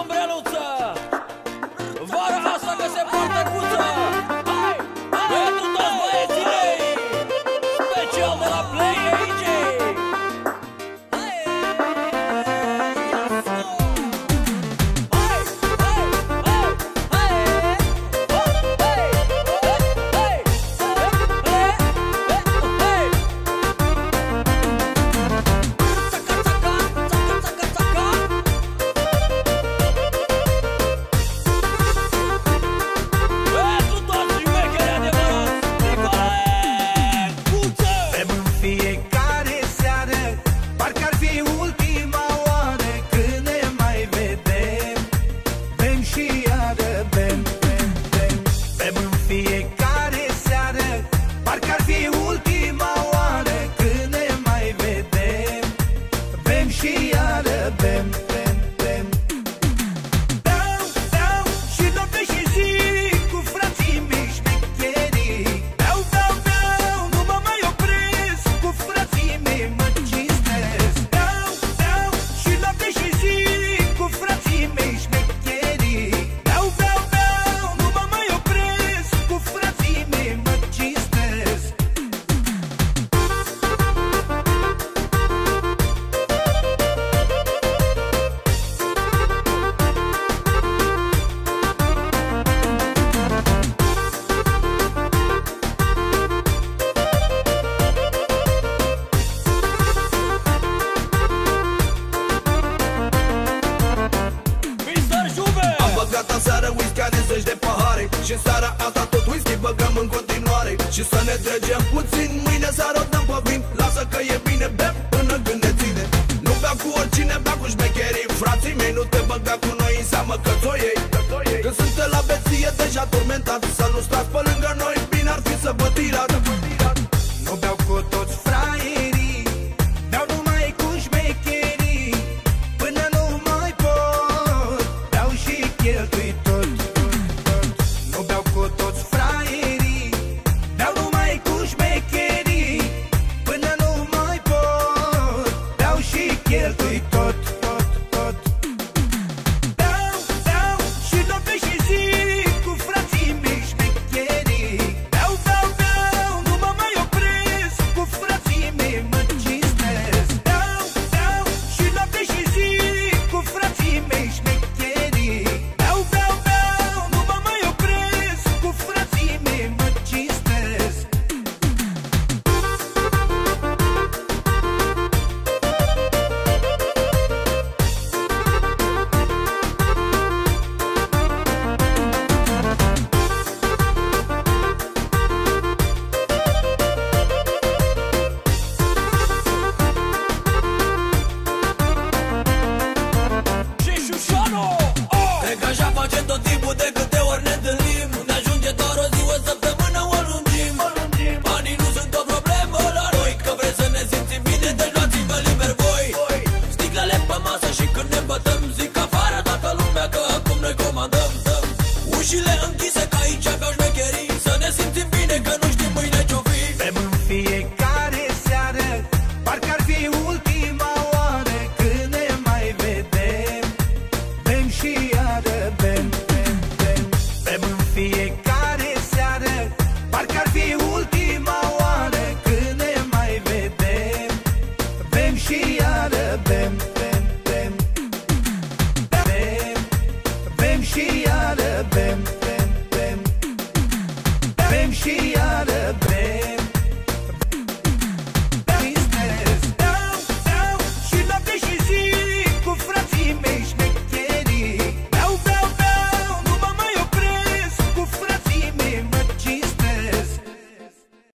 umbreluță. Vara asta că se poartă cuță Băiatul toți băieții mei. Special de la Play fi Și seara asta tot whisky băgăm în continuare. Și să ne trecem puțin Mâine seara dăm pe vin. Lasă că e bine, bem până când ne ține. Nu bea cu oricine, bea cu șmecherii. Frații mei, nu te băga cu noi în seamă că ți iei. Când sunt la beție deja tormentat. Să nu stați pe lângă noi, bine ar fi să vă tirat Nu beau cu toți fraierii Beau numai cu șmecherii. Până nu mai pot Beau și cheltui Cristiano oh! Cred că așa facem tot timpul de câte ori ne întâlnim Ne ajunge doar o zi, o săptămână, o lungim, o lungim. Banii nu sunt o problemă la noi Că vreți să ne simțim bine, deci luați-vă liber voi, voi. Sticlele pe masă și când ne bătăm Zic afară toată lumea că acum noi comandăm dăm. Ușile închise ca aici aveau șmecherii Să ne simțim bine că nu știm mâine ce-o fi Bem în fiecare seară Parcă ar fi ultim she